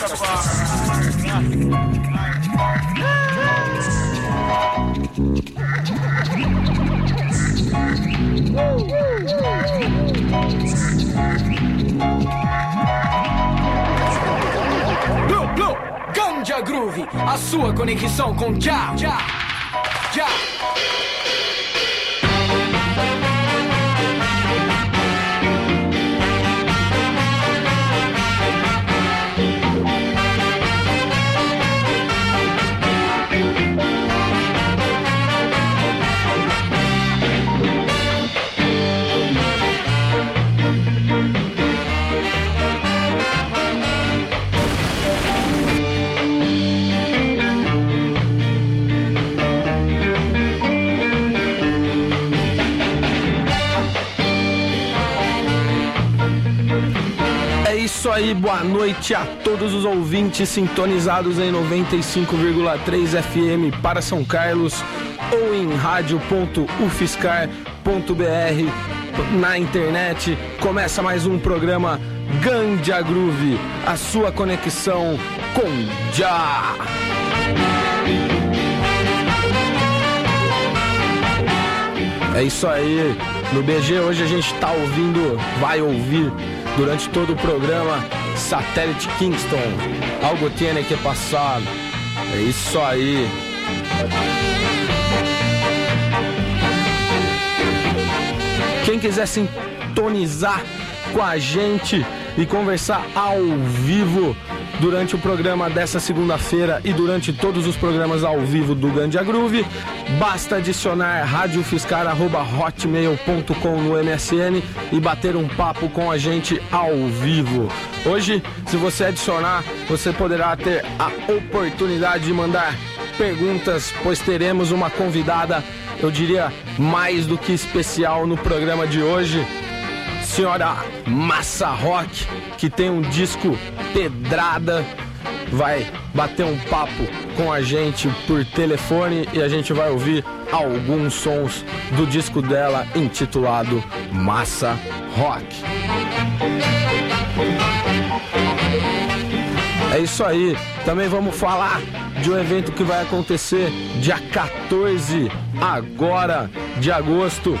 Blue, Blue, Ganja Groove, a sua conexão com Ja, Ja, Ja. Isso aí, boa noite a todos os ouvintes sintonizados em 95,3 FM para São Carlos ou em rádio.ufscar.br na internet. Começa mais um programa Gandia Groove, a sua conexão com Já. É isso aí. No BG hoje a gente tá ouvindo, vai ouvir durante todo o programa Satélite Kingston. Algo tiene que passar. É isso aí. Quem quiser sintonizar com a gente e conversar ao vivo durante o programa dessa segunda-feira e durante todos os programas ao vivo do Gandia Groove, basta adicionar radiofiscar.hotmail.com no MSN e bater um papo com a gente ao vivo. Hoje, se você adicionar, você poderá ter a oportunidade de mandar perguntas, pois teremos uma convidada, eu diria, mais do que especial no programa de hoje senhora Massa Rock, que tem um disco pedrada, vai bater um papo com a gente por telefone e a gente vai ouvir alguns sons do disco dela intitulado Massa Rock. É isso aí. Também vamos falar de um evento que vai acontecer dia 14 agora de agosto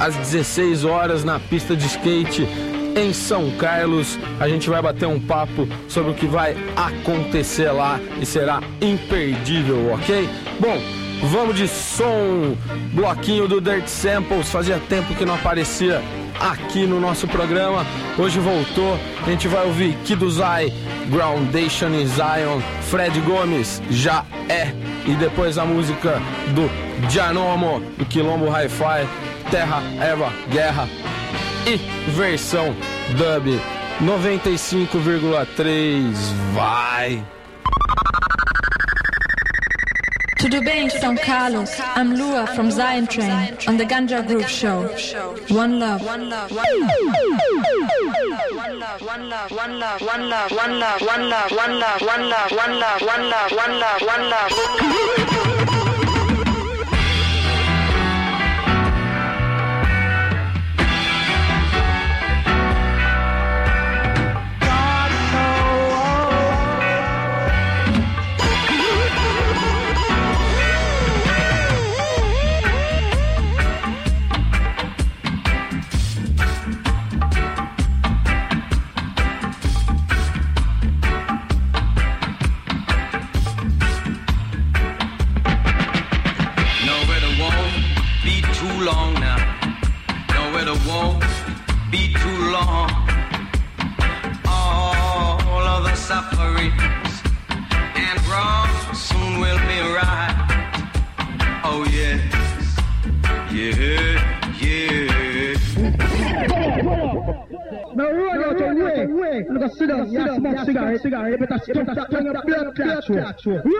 às 16 horas na pista de skate em São Carlos. A gente vai bater um papo sobre o que vai acontecer lá e será imperdível, ok? Bom, vamos de som, bloquinho do Dirt Samples. Fazia tempo que não aparecia aqui no nosso programa. Hoje voltou. A gente vai ouvir Kiduzai, Groundation in Zion, Fred Gomes, já é. E depois a música do Janomo, do Quilombo Hi-Fi. Terra, Eva, Guerra e versão dub 95,3. Vai! Tudo bem, São Carlos? I'm Lua from Zion Train on the Ganja Groove Show. One love. One love. One love. One love. One love. One love. One love. One love. One love. One love. One love. One love. One love. One love. you.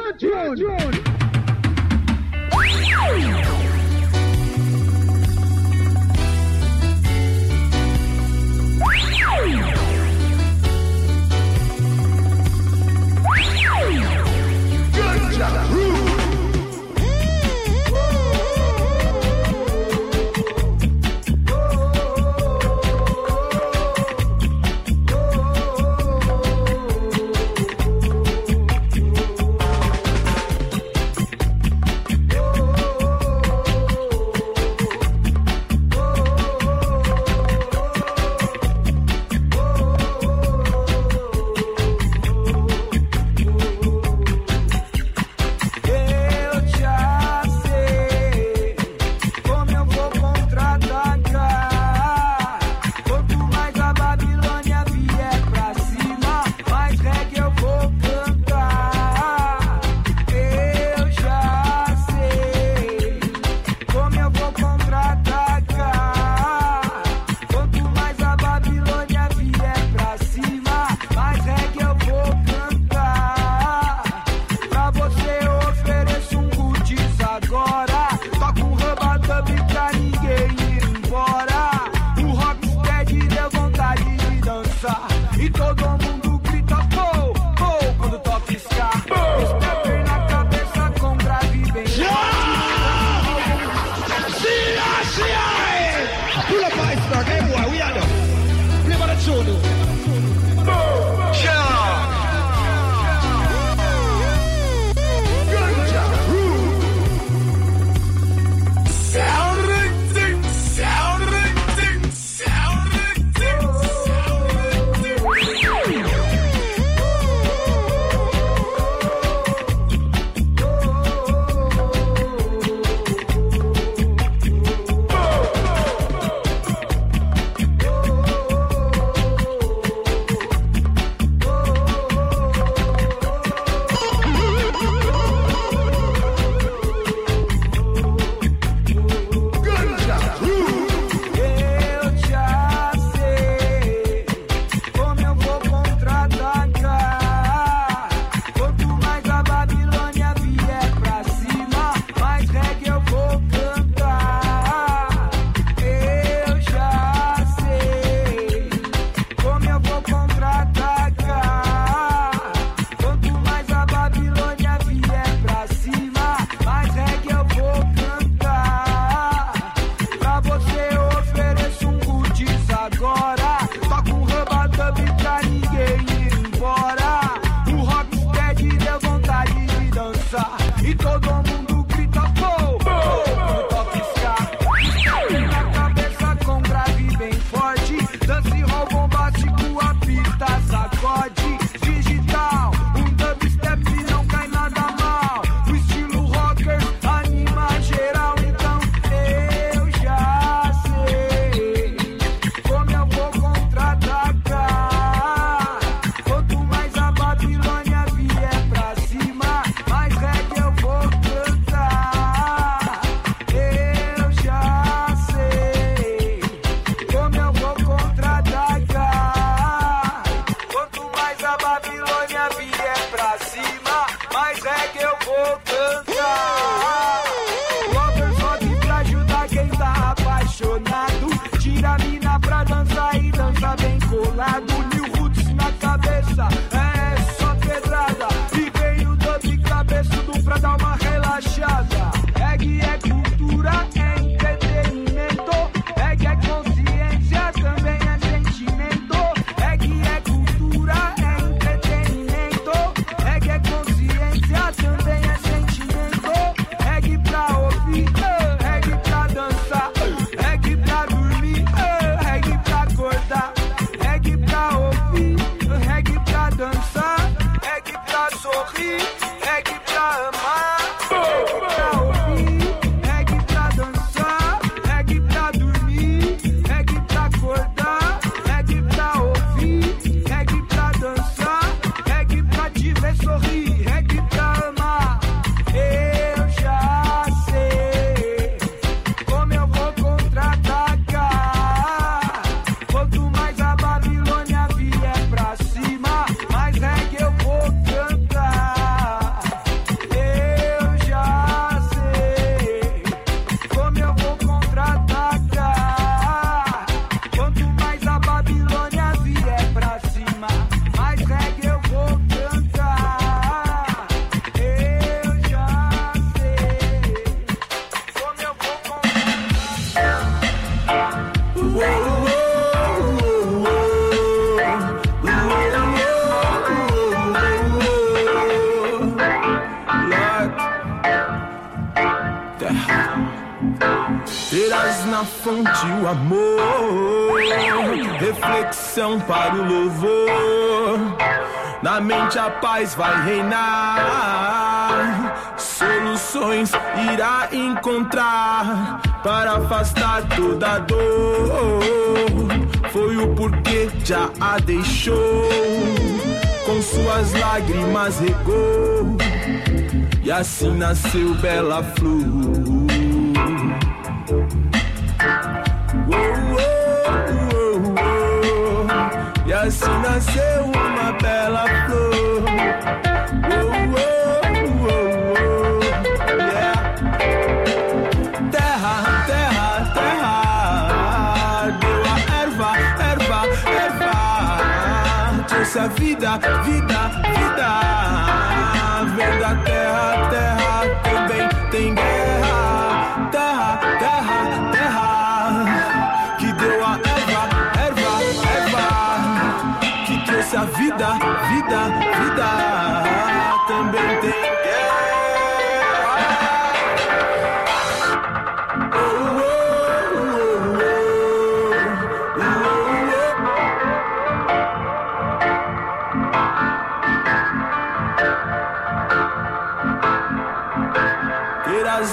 Na mente a paz vai reinar. Soluções irá encontrar para afastar toda dor. Foi o porquê já a deixou. Com suas lágrimas regou. E assim nasceu Bela Flor. Oh, oh, oh, e assim nasceu bela flor. Oh, oh, oh, yeah. Terra, terra, terra, doa erva, erva, erva. Trouxe a vida, vida, vida. Vem da terra, terra, também tem guerra. Terra, terra, terra, que deu a a vida, vida, vida. Também tem guerra.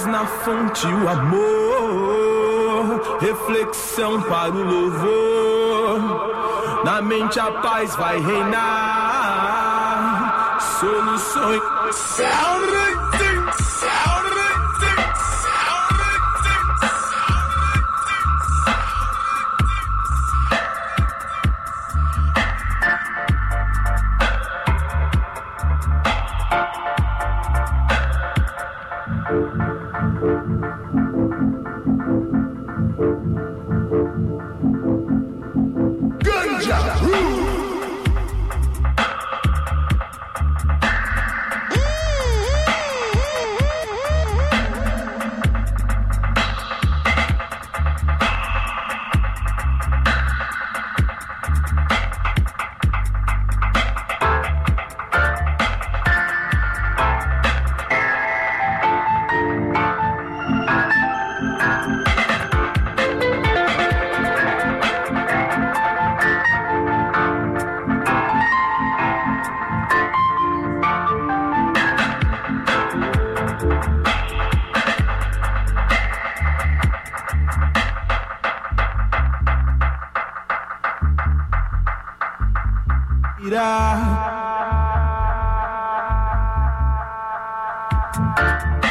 Na fonte o amor, reflexão para o louvor. Na mente a paz vai reinar. Soluções. É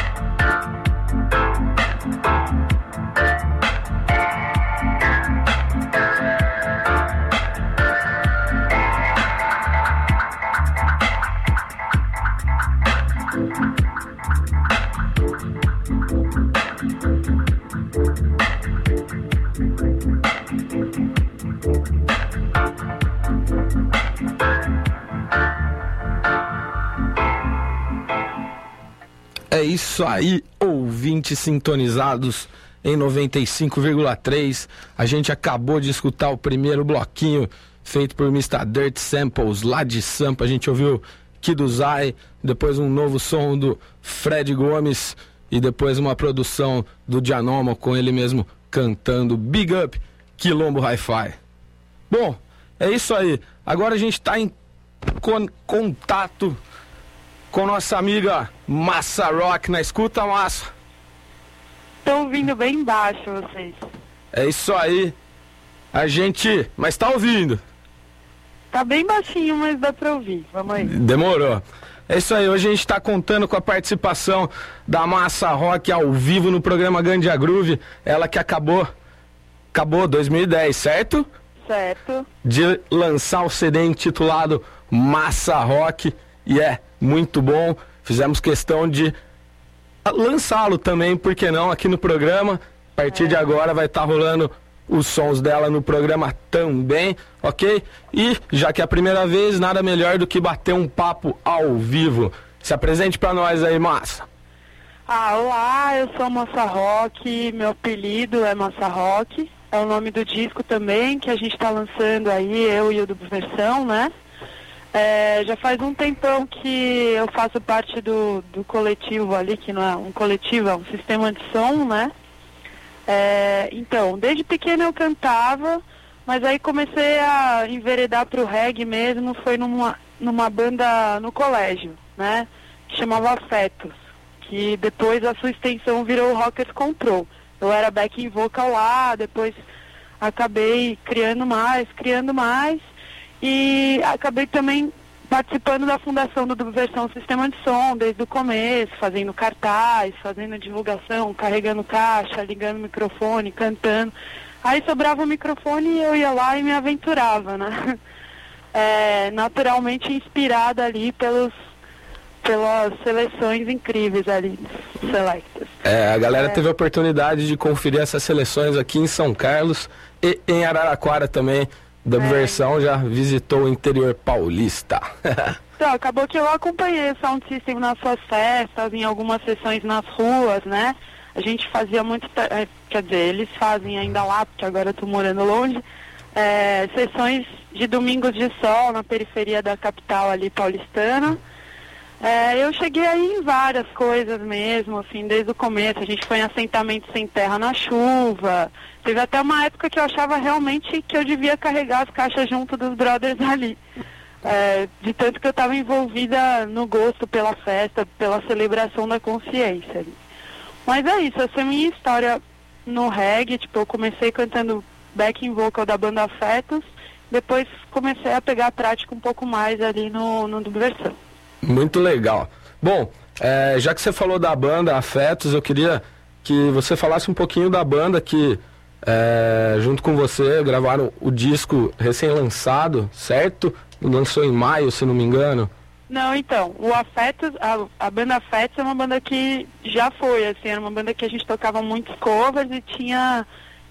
isso aí, ouvintes sintonizados em 95,3. A gente acabou de escutar o primeiro bloquinho feito por Mr. Dirt Samples lá de Sampa. A gente ouviu Kiduzai, depois um novo som do Fred Gomes e depois uma produção do Dianomo com ele mesmo cantando Big Up Quilombo Hi-Fi. Bom, é isso aí. Agora a gente está em con- contato com nossa amiga Massa Rock na escuta, Massa. Estão ouvindo bem baixo vocês. É isso aí. A gente. Mas tá ouvindo. Tá bem baixinho, mas dá pra ouvir. Vamos aí. Demorou. É isso aí. Hoje a gente está contando com a participação da Massa Rock ao vivo no programa Gandia Groove. Ela que acabou. Acabou 2010, certo? Certo. de lançar o CD intitulado Massa Rock e é muito bom. Fizemos questão de lançá-lo também, por que não, aqui no programa. A partir de agora vai estar rolando os sons dela no programa também, ok? E já que é a primeira vez, nada melhor do que bater um papo ao vivo. Se apresente pra nós aí, Massa. Ah, olá, eu sou a Massa Rock, meu apelido é Massa Rock. É o nome do disco também, que a gente tá lançando aí, eu e o do Versão, né? É, já faz um tempão que eu faço parte do, do coletivo ali, que não é um coletivo, é um sistema de som, né? É, então, desde pequena eu cantava, mas aí comecei a enveredar pro reggae mesmo, foi numa, numa banda no colégio, né? Que chamava Afetos, que depois a sua extensão virou Rockers Control. Eu era backing vocal lá, depois acabei criando mais, criando mais, e acabei também participando da fundação do Versão Sistema de Som desde o começo, fazendo cartaz, fazendo divulgação, carregando caixa, ligando microfone, cantando. Aí sobrava o microfone e eu ia lá e me aventurava, né? É, naturalmente inspirada ali pelos, pelas seleções incríveis ali, selectas. É, a galera teve a oportunidade de conferir essas seleções aqui em São Carlos e em Araraquara também, da É. versão já visitou o interior paulista. Então, acabou que eu acompanhei o Sound System nas suas festas, em algumas sessões nas ruas, né? A gente fazia muito, eh, quer dizer, eles fazem ainda lá, porque agora eu tô morando longe, eh, sessões de domingos de sol na periferia da capital ali paulistana. Eh, eu cheguei aí em várias coisas mesmo, assim, desde o começo. A gente foi em assentamento sem terra na chuva. Teve até uma época que eu achava realmente que eu devia carregar as caixas junto dos brothers ali. É, de tanto que eu estava envolvida no gosto pela festa, pela celebração da consciência. ali. Mas é isso, essa é a minha história no reggae. Tipo, eu comecei cantando backing vocal da banda Afetos, depois comecei a pegar a prática um pouco mais ali no, no versão. Muito legal. Bom, é, já que você falou da banda Afetos, eu queria que você falasse um pouquinho da banda que, é, junto com você, gravaram o disco recém-lançado, certo? Lançou em maio, se não me engano. Não, então, o Afetos, a, a banda Afetos é uma banda que já foi, assim, era uma banda que a gente tocava muitos covers e tinha,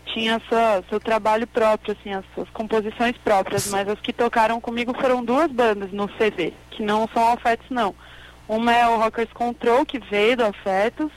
tinha sua, seu trabalho próprio, assim, as suas composições próprias, mas as que tocaram comigo foram duas bandas no CV, que não são Afetos não. Uma é o Rockers Control, que veio do Afetos,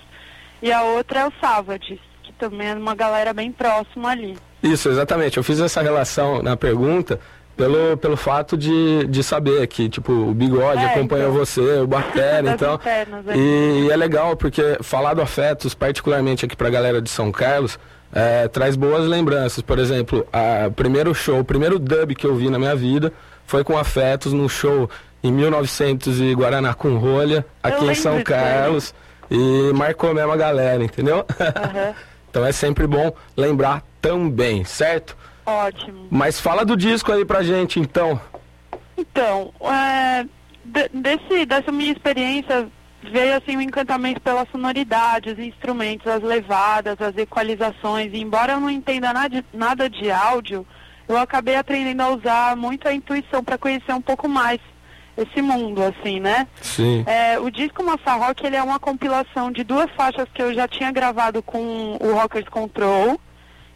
e a outra é o Savage, também uma galera bem próxima ali. Isso, exatamente. Eu fiz essa relação na pergunta pelo, pelo fato de, de saber que, tipo, o Bigode É, acompanha então. você, o Das então... internas, é. E, e é legal porque falar do Afetos, particularmente aqui pra galera de São Carlos, é, traz boas lembranças. Por exemplo, o primeiro show, o primeiro dub que eu vi na minha vida foi com Afetos num show em 1900 e Guaraná com Rolha, aqui em lembro São. Carlos. E marcou mesmo a galera, entendeu? Aham. então é sempre bom lembrar também, certo? Ótimo. Mas fala do disco aí pra gente, então. Então, é, de- desse, dessa minha experiência veio assim o encantamento pela sonoridade, os instrumentos, as levadas, as equalizações. E embora eu não entenda nada, nada de áudio, eu acabei aprendendo a usar muito a intuição para conhecer um pouco mais esse mundo, assim, né? Sim. É, o disco Massa Rock ele é uma compilação de duas faixas que eu já tinha gravado com o Rockers Control,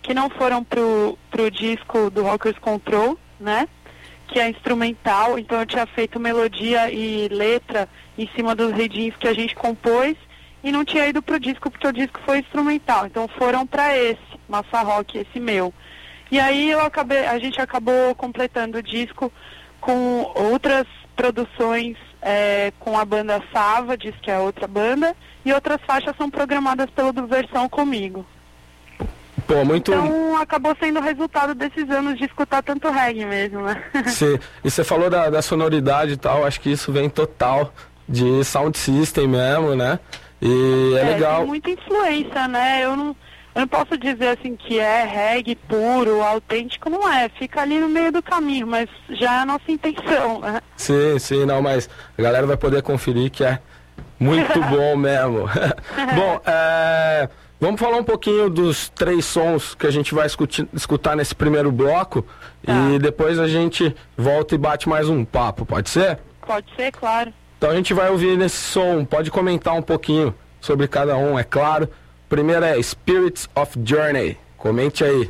que não foram pro, pro disco do Rockers Control, né? Que é instrumental, então eu tinha feito melodia e letra em cima dos readings que a gente compôs e não tinha ido pro disco porque o disco foi instrumental. Então foram para esse, Massa Rock, esse meu. E aí eu acabei, a gente acabou completando o disco com outras produções é, com a banda Savage, que é outra banda, e outras faixas são programadas pelo do Versão comigo. Pô, muito. Então acabou sendo o resultado desses anos de escutar tanto reggae mesmo, né? Sim. E você falou da, da sonoridade e tal, acho que isso vem total de sound system mesmo, né? E é, legal. Tem muita influência, né? Eu não, eu não posso dizer assim que é reggae puro, autêntico, não é. Fica ali no meio do caminho, mas já é a nossa intenção, né? Sim, sim, não, mas a galera vai poder conferir que é muito bom mesmo. bom, é, vamos falar um pouquinho dos três sons que a gente vai escuti- escutar nesse primeiro bloco Tá. e depois a gente volta e bate mais um papo, pode ser? Pode ser, claro. Então a gente vai ouvir nesse som, pode comentar um pouquinho sobre cada um, é claro. Primeiro é Spirits of Journey, comente aí.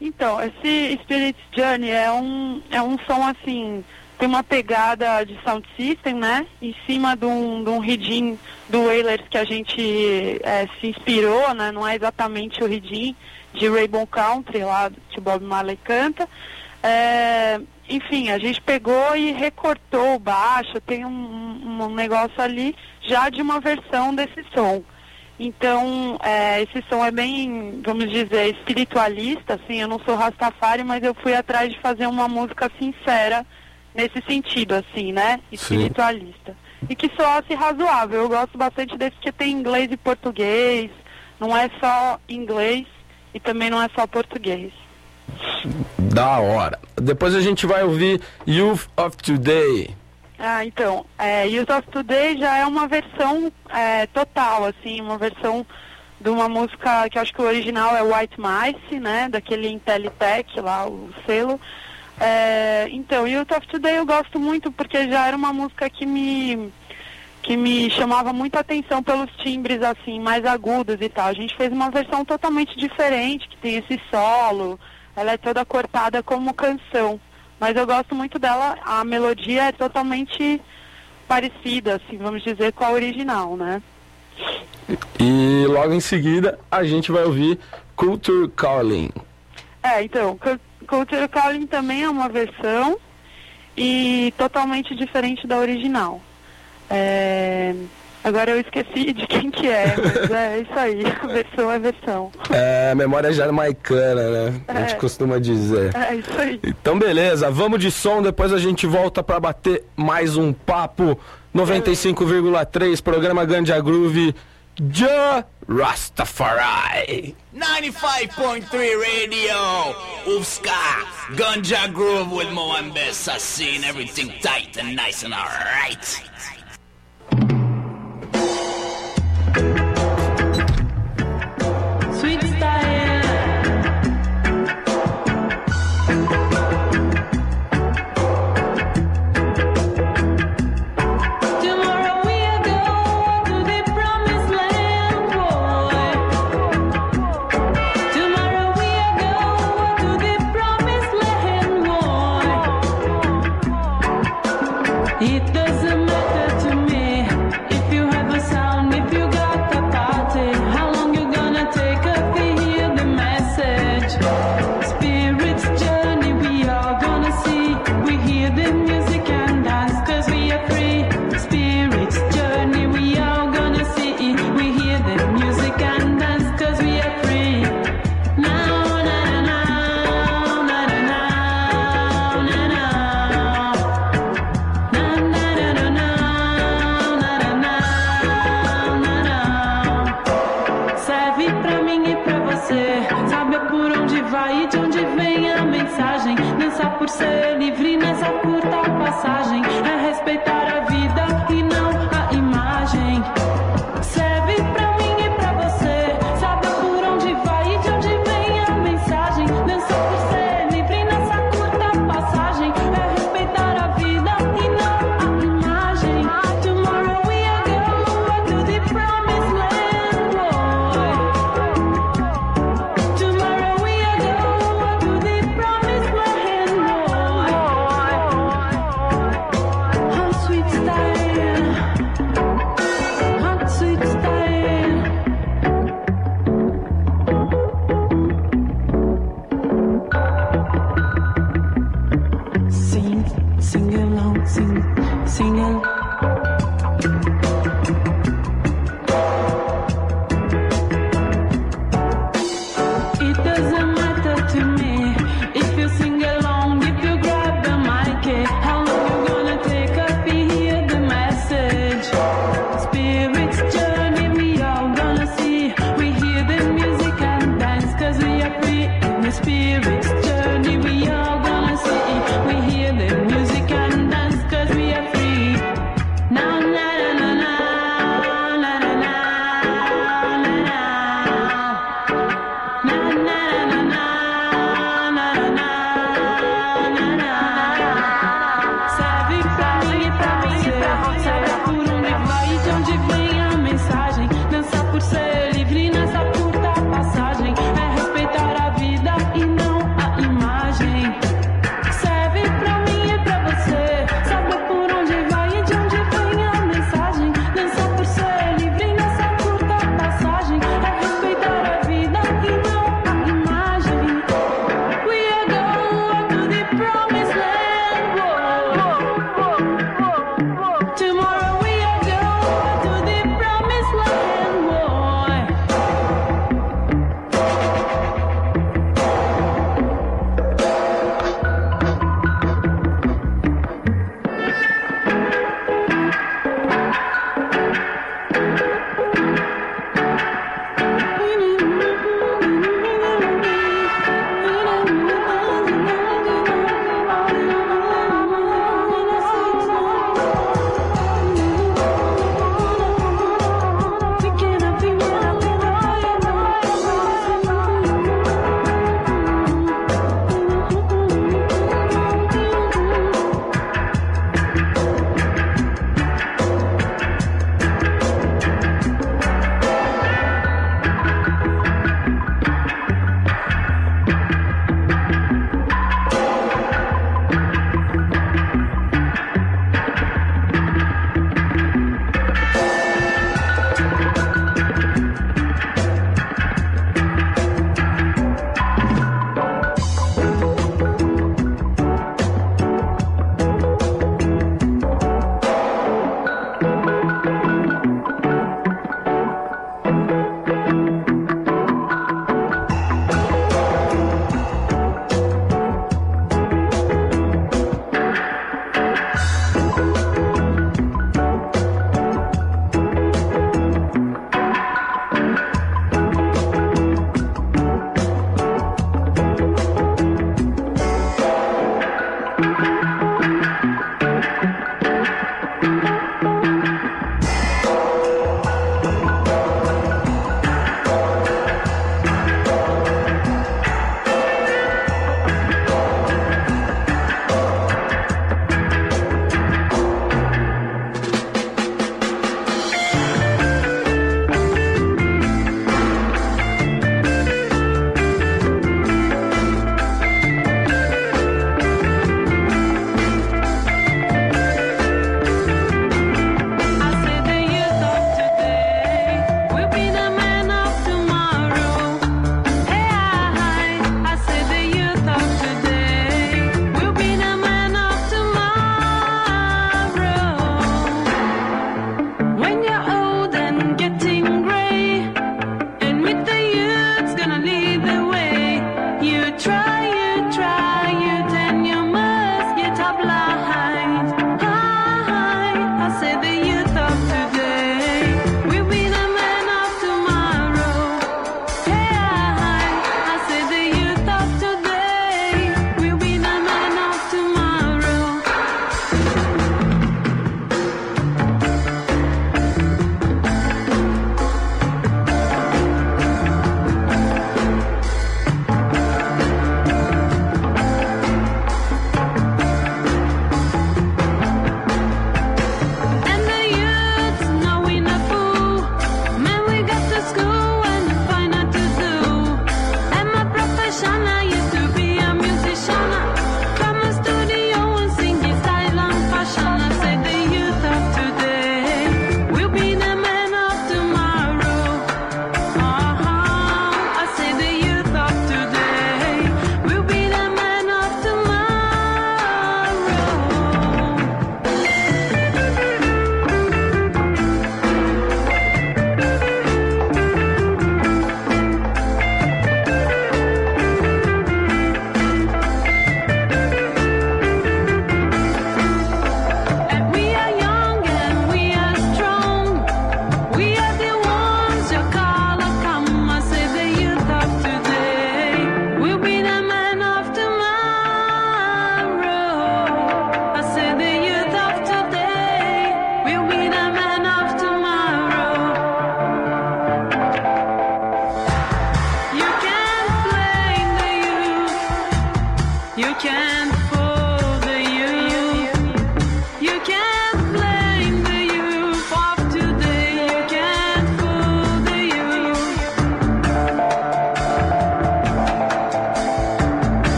Então, esse Spirit Journey é um, é um som assim, tem uma pegada de sound system, né? Em cima de um, de um reading do Wailers que a gente é, se inspirou, né? Não é exatamente o reading de Rainbow Country lá que Bob Marley canta. É, enfim, a gente pegou e recortou o baixo, tem um- um negócio ali já de uma versão desse som. Então, é, esse som é bem, vamos dizer, espiritualista, assim, eu não sou Rastafari, mas eu fui atrás de fazer uma música sincera nesse sentido, assim, né? Espiritualista. E que soasse razoável. Eu gosto bastante desse que tem inglês e português, não é só inglês e também não é só português. Da hora. Depois a gente vai ouvir Youth of Today. Ah, então, é, Youth of Today já é uma versão é, total, assim, uma versão de uma música que eu acho que o original é White Mice, né, daquele Intelitech lá, o selo. É, então, Youth of Today eu gosto muito porque já era uma música que me que me chamava muita atenção pelos timbres assim mais agudos e tal. A gente fez uma versão totalmente diferente, que tem esse solo, ela é toda cortada como canção. Mas eu gosto muito dela, a melodia é totalmente parecida, assim, vamos dizer, com a original, né? E logo em seguida a gente vai ouvir Culture Calling. É, então, Culture Calling também é uma versão e totalmente diferente da original. É, Agora eu esqueci de quem que é, mas é isso aí, versão é versão. É, memória jamaicana, é né? A gente é. costuma dizer. É isso aí. Então beleza, vamos de som, depois a gente volta para bater mais um papo 95,3, programa ganja Groove. de Rastafari 95.3 Radio Ufska Ganja Groove with Moambe Sassin Everything tight and nice and alright esta es.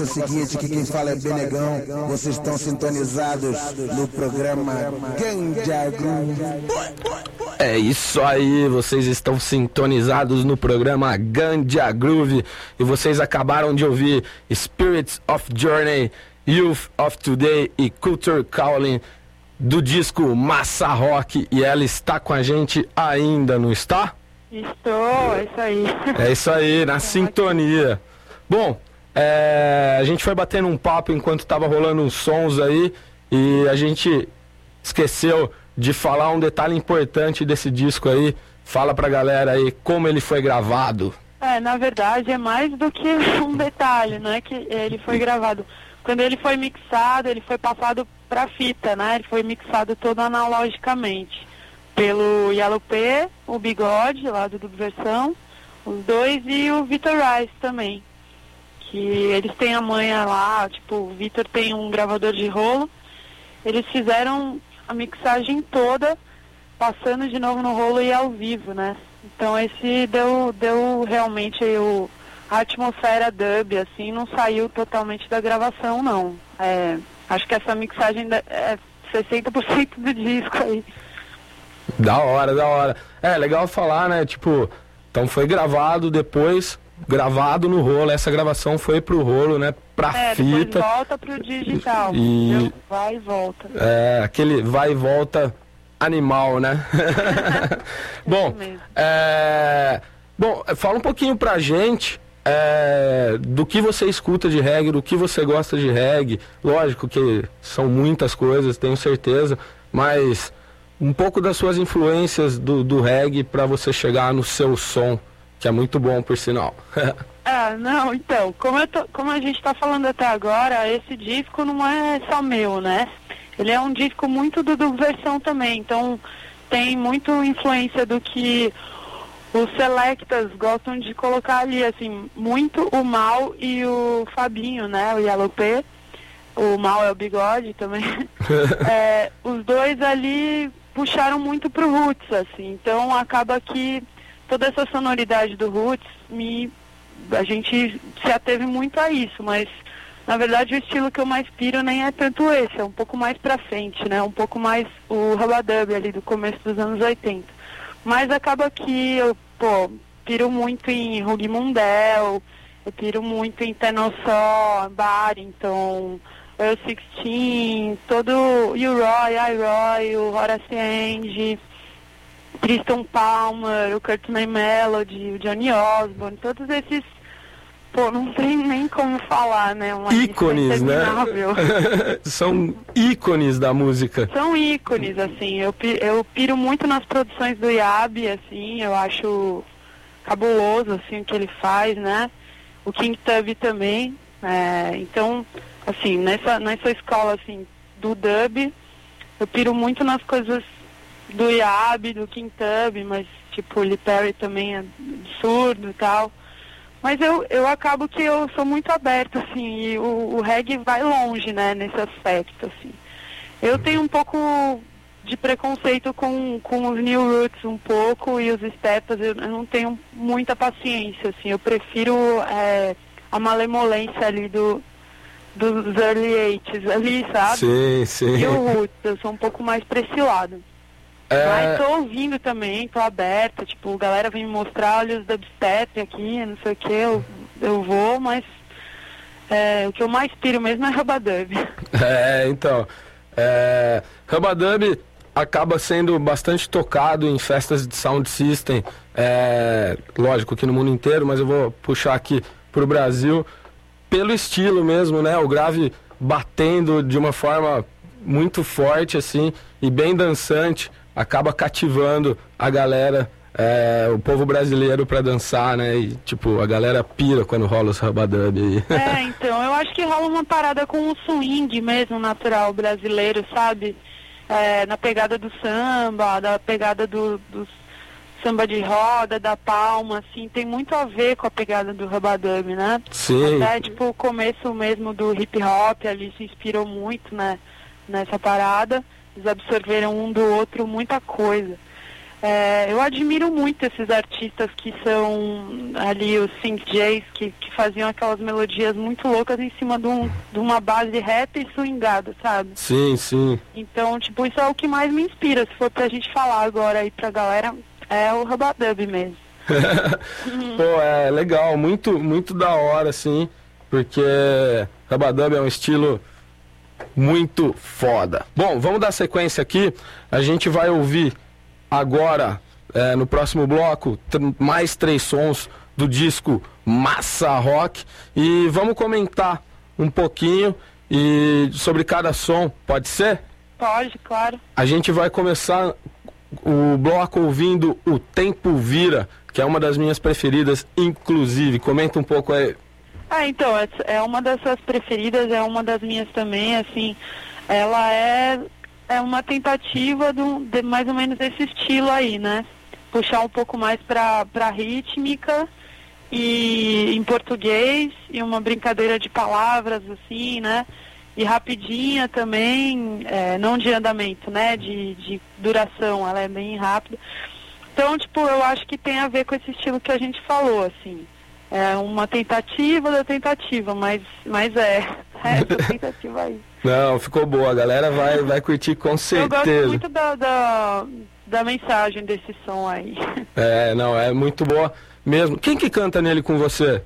Negócio é o seguinte, que quem fala é Benegão. Vocês estão sintonizados no programa Ganja Groove. É isso aí, vocês estão sintonizados no programa Ganja Groove e vocês acabaram de ouvir Spirits of Journey, Youth of Today e Culture Calling do disco Massa Rock e ela está com a gente ainda, não está? Estou, é isso aí. É isso aí, na sintonia. Bom, é, a gente foi batendo um papo enquanto tava rolando uns sons aí e a gente esqueceu de falar um detalhe importante desse disco aí. Fala pra galera aí como ele foi gravado. É, na verdade é mais do que um detalhe, não é que ele foi gravado. Quando ele foi mixado, ele foi passado pra fita, né? Ele foi mixado todo analogicamente. Pelo Yellow P, o Bigode, lá do Versão, os dois e o Vitor Rice também. Que eles têm a manha lá, tipo, o Vitor tem um gravador de rolo. Eles fizeram a mixagem toda, passando de novo no rolo e ao vivo, né? Então esse deu, deu realmente o, a atmosfera dub, assim, não saiu totalmente da gravação, não. É, acho que essa mixagem é 60% do disco aí. Da hora, da hora. É, legal falar, né? Tipo, então foi gravado depois, gravado no rolo. Essa gravação foi pro rolo, né? Pra É, fita. volta pro digital, E- entendeu? Vai e volta. É, aquele vai e volta animal, né? bom, é, bom, fala um pouquinho pra gente é, do que você escuta de reggae, do que você gosta de reggae. Lógico que são muitas coisas, tenho certeza, mas um pouco das suas influências do, do reggae pra você chegar no seu som, que é muito bom, por sinal. Ah, não, então, como, tô- como a gente tá falando até agora, esse disco não é só meu, né? Ele é um disco muito do, do versão também, então tem muito influência do que os selectas gostam de colocar ali, assim, muito o Mal e o Fabinho, né? O Yellow P. O Mal é o bigode também. É, os dois ali puxaram muito pro Roots, assim, então acaba que toda essa sonoridade do Roots me a gente se ateve muito a isso, mas na verdade o estilo que eu mais piro nem é tanto esse, é um pouco mais pra frente, né? Um pouco mais o Rabadub ali do começo dos anos 80. Mas acaba que eu, pô, piro muito em Rugi Mundell, eu piro muito em Tenossó, Barrington, Earl 16, todo o Roy, I Roy, o Horace Ange, Tristan Palmer, o Kurtman Melody, o Johnny Osborne, todos esses, pô, não tem nem como falar, né? Uma ícones, né? São ícones da música. São ícones, assim, eu, eu piro muito nas produções do Yabi, assim, eu acho cabuloso, assim, o que ele faz, né? O King Tub também, é, então, assim, nessa, nessa escola, assim, do dub, eu piro muito nas coisas do Yabi, do King Tub, mas, tipo, o Lee Perry também é absurdo e tal. Mas eu, eu acabo que eu sou muito aberta, assim, e o, o reggae vai longe, né, nesse aspecto, assim. Eu tenho um pouco de preconceito com, com os New Roots um pouco e os Stepas, eu, eu não tenho muita paciência, assim, eu prefiro é, a malemolência ali do, dos early 80s ali, sabe? Sim, sim. E o Roots, eu sou um pouco mais pra esse lado. É, Mas tô ouvindo também, tô aberta, tipo, a galera vem me mostrar, olha os dubstep aqui, não sei o que, eu, eu vou, mas é, o que eu mais piro mesmo é Rabadub. É, então. É, Rubadub acaba sendo bastante tocado em festas de sound system, é, lógico que no mundo inteiro, mas eu vou puxar aqui pro Brasil pelo estilo mesmo, né? O grave batendo de uma forma muito forte assim e bem dançante, acaba cativando a galera, é, o povo brasileiro pra dançar, né? E tipo, a galera pira quando rola os Rubadub aí. É, então, eu acho que rola uma parada com o swing mesmo natural brasileiro, sabe? É, na pegada do samba, da pegada do, do samba de roda, da palma, assim, tem muito a ver com a pegada do Rabadub, né? Sim. Até, tipo, o começo mesmo do hip hop ali se inspirou muito, né? Nessa parada. Eles absorveram um do outro muita coisa. É, eu admiro muito esses artistas que são ali os synth J's que, que faziam aquelas melodias muito loucas em cima de, um, de uma base rap e swingada, sabe? Sim, sim. Então, tipo, isso é o que mais me inspira. Se for pra gente falar agora aí pra galera, é o Rabadub mesmo. Pô, é legal, muito, muito da hora, assim, porque Rabadub é um estilo muito foda. Bom, vamos dar sequência aqui. A gente vai ouvir agora, é, no próximo bloco, mais três sons do disco Massa Rock e vamos comentar um pouquinho e sobre cada som, pode ser? Pode, claro. A gente vai começar o bloco ouvindo O Tempo Vira, que é uma das minhas preferidas, inclusive. Comenta um pouco aí. Ah, então, essa é uma das suas preferidas, é uma das minhas também, assim, ela é, é uma tentativa do, de mais ou menos desse estilo aí, né? Puxar um pouco mais pra, pra rítmica e em português e uma brincadeira de palavras, assim, né? E rapidinha também, é, não de andamento, né? De, de duração, ela é bem rápida. Então, tipo, eu acho que tem a ver com esse estilo que a gente falou, assim. É uma tentativa da tentativa, mas, mas é, é tentativa aí. Não, ficou boa. A galera vai, vai curtir com Eu gosto certeza. muito da, da, da mensagem desse som aí. É, não, é muito boa mesmo. Quem que canta nele com você?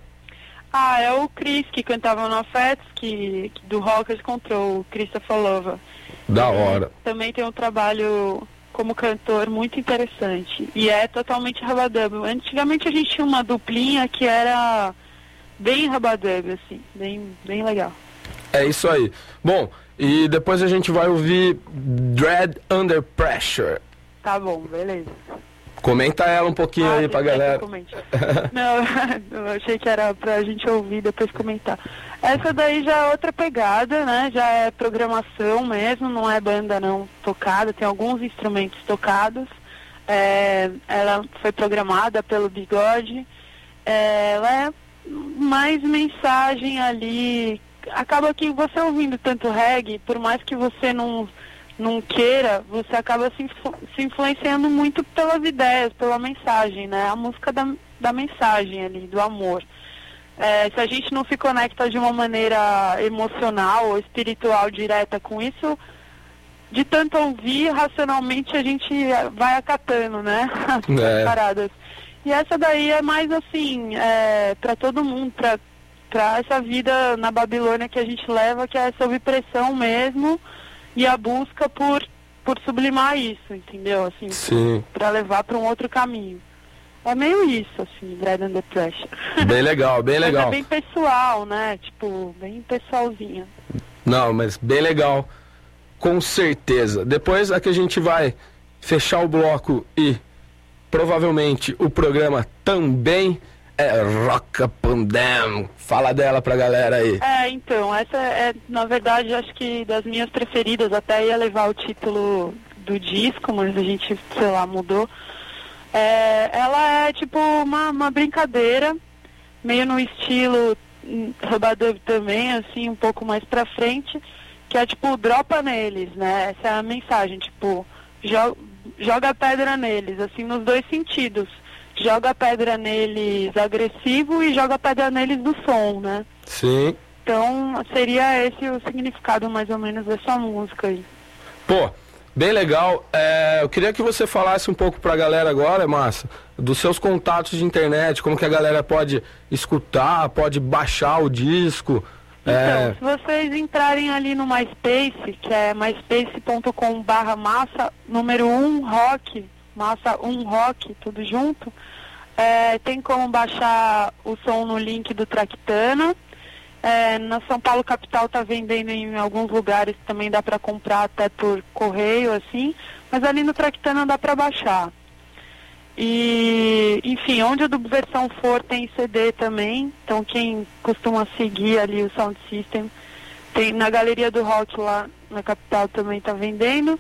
Ah, é o Chris que cantava no Afetos, que, que do Rockers Control, o Christopher Lova. Da hora. Também tem um trabalho como cantor muito interessante. E é totalmente rabadub. Antigamente a gente tinha uma duplinha que era bem rabadub, assim, bem, bem legal. É isso aí. Bom, e depois a gente vai ouvir Dread Under Pressure. Tá bom, beleza. Comenta ela um pouquinho aí pra galera. Não, eu achei que era pra gente ouvir depois comentar. Essa daí já é outra pegada, né? Já é programação mesmo, não é banda não tocada, tem alguns instrumentos tocados. É, ela foi programada pelo Bigode. É, ela é mais mensagem ali. Acaba que você ouvindo tanto reggae, por mais que você não não queira, você acaba se, influ- se influenciando muito pelas ideias, pela mensagem, né? A música da, da mensagem ali, do amor. É, se a gente não se conecta de uma maneira emocional ou espiritual direta com isso, de tanto ouvir, racionalmente a gente vai acatando, né? As É. paradas. E essa daí é mais assim, é, para todo mundo, pra essa vida na Babilônia que a gente leva, que é sob pressão mesmo, e a busca por, por sublimar isso, entendeu? Assim, Sim. para levar para um outro caminho. É meio isso, assim, Dread Under Pressure. Bem legal, bem Mas legal. é bem pessoal, né? Tipo, bem pessoalzinha. Não, mas bem legal. Com certeza. Depois é que a gente vai fechar o bloco e provavelmente o programa também é Rock Pandem. Fala dela pra galera aí. É, então, essa é, na verdade, acho que das minhas preferidas, até ia levar o título do disco, mas a gente, sei lá, mudou. É, ela é tipo uma, uma brincadeira, meio no estilo hum, Rubadub também, assim, um pouco mais pra frente, que é tipo, dropa neles, né? Essa é a mensagem, tipo, jo joga pedra neles, assim, nos dois sentidos. Joga pedra neles agressivo e joga pedra neles do som, né? Sim. Então seria esse o significado mais ou menos dessa música aí. Pô, bem legal. É, eu queria que você falasse um pouco pra galera agora, Massa, dos seus contatos de internet, como que a galera pode escutar, pode baixar o disco. É, Então, se vocês entrarem ali no MySpace, que é myspace.com barra massa, número 1 rock, massa 1 rock, tudo junto, é, tem como baixar o som no link do Tractana. É, na São Paulo capital tá vendendo em alguns lugares, também dá para comprar até por correio, assim, mas ali no Tractana dá para baixar. E, enfim, onde a versão for tem CD também. Então quem costuma seguir ali o Sound System, tem na Galeria do Rock lá na capital também tá vendendo.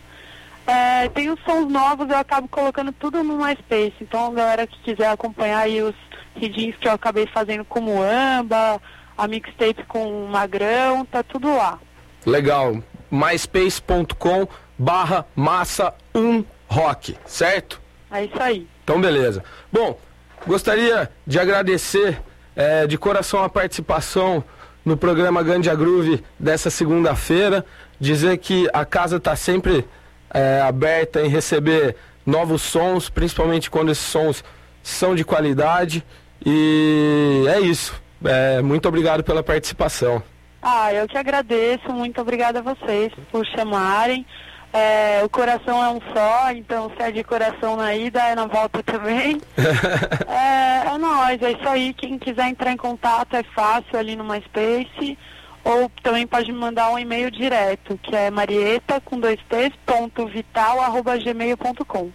É, tem os sons novos, eu acabo colocando tudo no MySpace. Então a galera que quiser acompanhar aí os readings que eu acabei fazendo com o Amba, a mixtape com o Magrão, tá tudo lá. legal. myspace.com barra massa 1 rock, certo? É isso aí. Então, beleza. Bom, gostaria de agradecer eh, de coração a participação no programa Gandia Groove dessa segunda-feira. Dizer que a casa está sempre eh, aberta em receber novos sons, principalmente quando esses sons são de qualidade. E é isso. Eh, muito obrigado pela participação. Ah, eu que agradeço, muito obrigada a vocês por chamarem. É, o coração é um só, então se é de coração na ida, é na volta também. é, é nóis, é isso aí. Quem quiser entrar em contato é fácil ali no MySpace. Ou também pode me mandar um e-mail direto, que é marieta com dois t's, ponto vital, arroba gmail.com.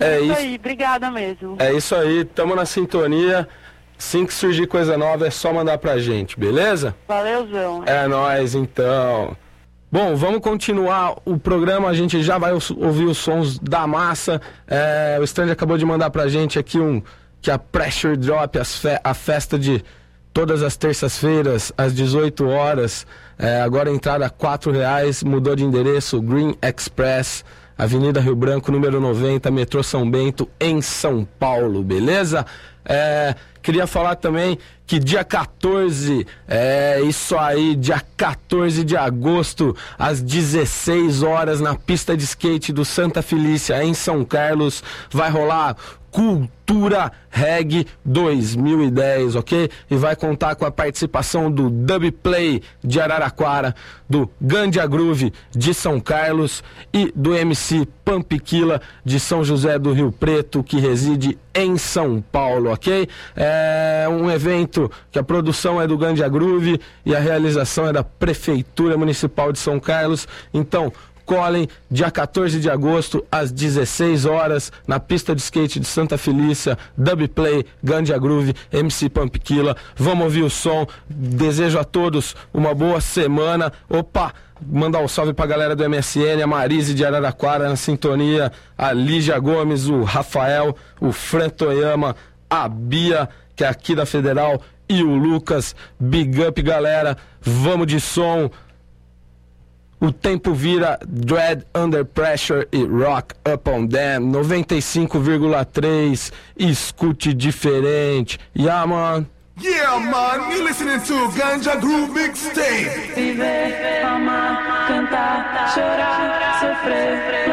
É isso. aí, obrigada mesmo. É isso aí, tamo na sintonia. Assim que surgir coisa nova é só mandar pra gente, beleza? Valeuzão. É nóis então. Bom, vamos continuar o programa. A gente já vai ouvir os sons da massa. É, o Stand acabou de mandar pra gente aqui um que a Pressure Drop, a festa de todas as terças-feiras, às 18 horas. É, agora entrada R$ reais, mudou de endereço, Green Express, Avenida Rio Branco, número 90, metrô São Bento, em São Paulo, beleza? É, queria falar também que dia 14, é isso aí, dia 14 de agosto, às 16 horas, na pista de skate do Santa Felícia, em São Carlos, vai rolar Cultura Reg 2010, ok? E vai contar com a participação do Dub Play de Araraquara, do Gandia Groove de São Carlos e do MC Pampiquila de São José do Rio Preto, que reside em São Paulo, ok? É um evento que a produção é do Gandia Groove e a realização é da Prefeitura Municipal de São Carlos. Então, colhem dia 14 de agosto às 16 horas na pista de skate de Santa Felícia, Dub Play, Gandia Groove, MC Pumpkilla. Vamos ouvir o som. Desejo a todos uma boa semana. Opa, mandar um salve pra galera do MSN, a Marise de Araraquara na sintonia, a Lígia Gomes, o Rafael, o Fran Toyama, a Bia, que é aqui da Federal, e o Lucas. Big up, galera. Vamos de som. O tempo vira Dread Under Pressure e Rock Up on Them 95,3. Escute diferente. Yeah, man. Yeah, man, you listening to Ganja Groove Mixtape. Viver, amar, cantar, chorar, sofrer,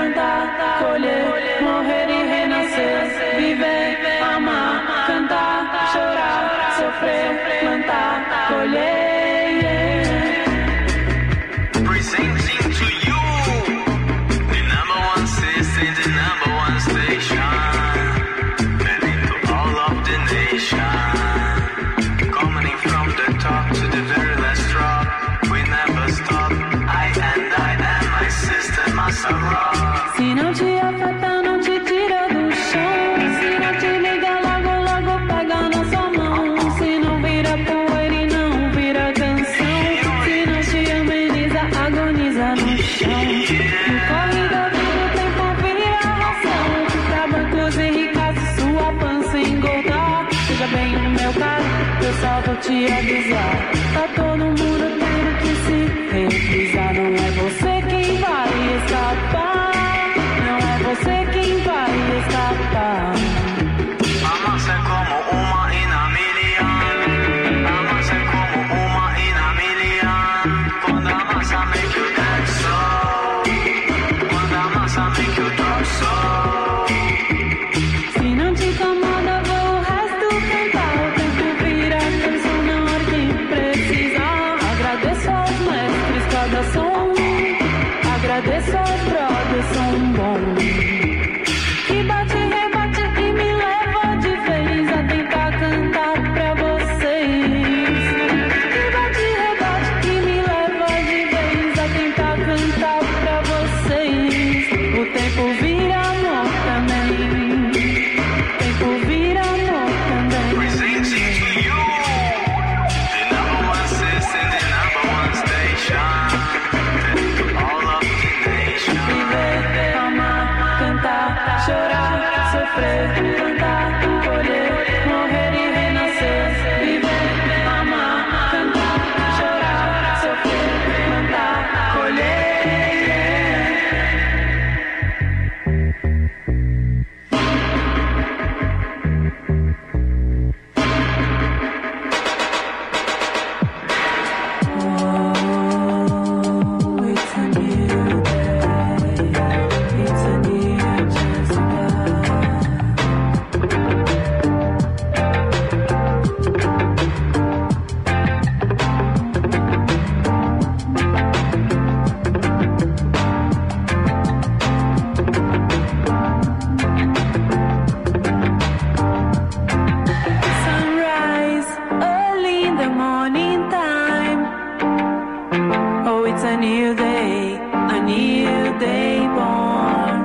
It's a new day, a new day born.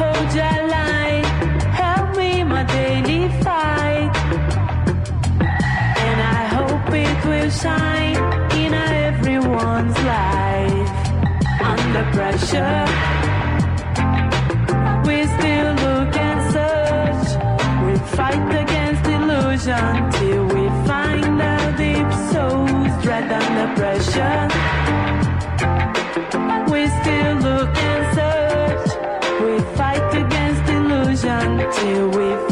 Hold your light, help me my daily fight. And I hope it will shine in everyone's life. Under pressure. oppression. We still look and search. We fight against illusion till we.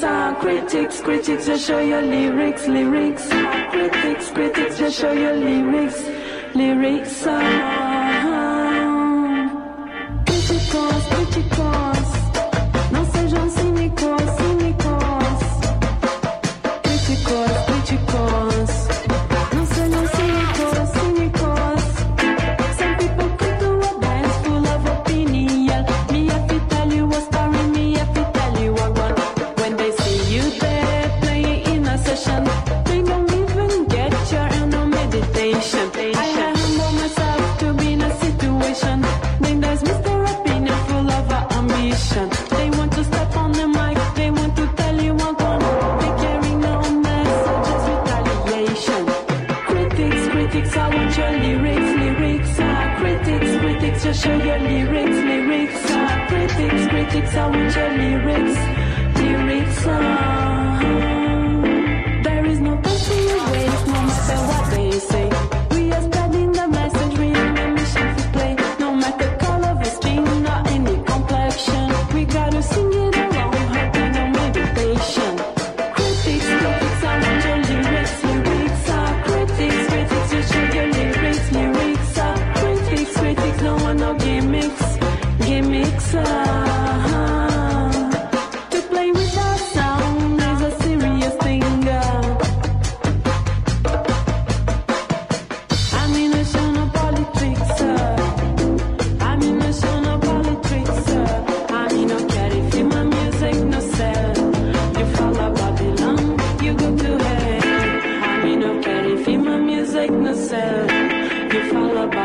critics, critics, critics, just show your lyrics, lyrics. Critics, critics, just show your lyrics, lyrics. Uh.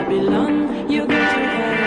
Babylon, you go to have.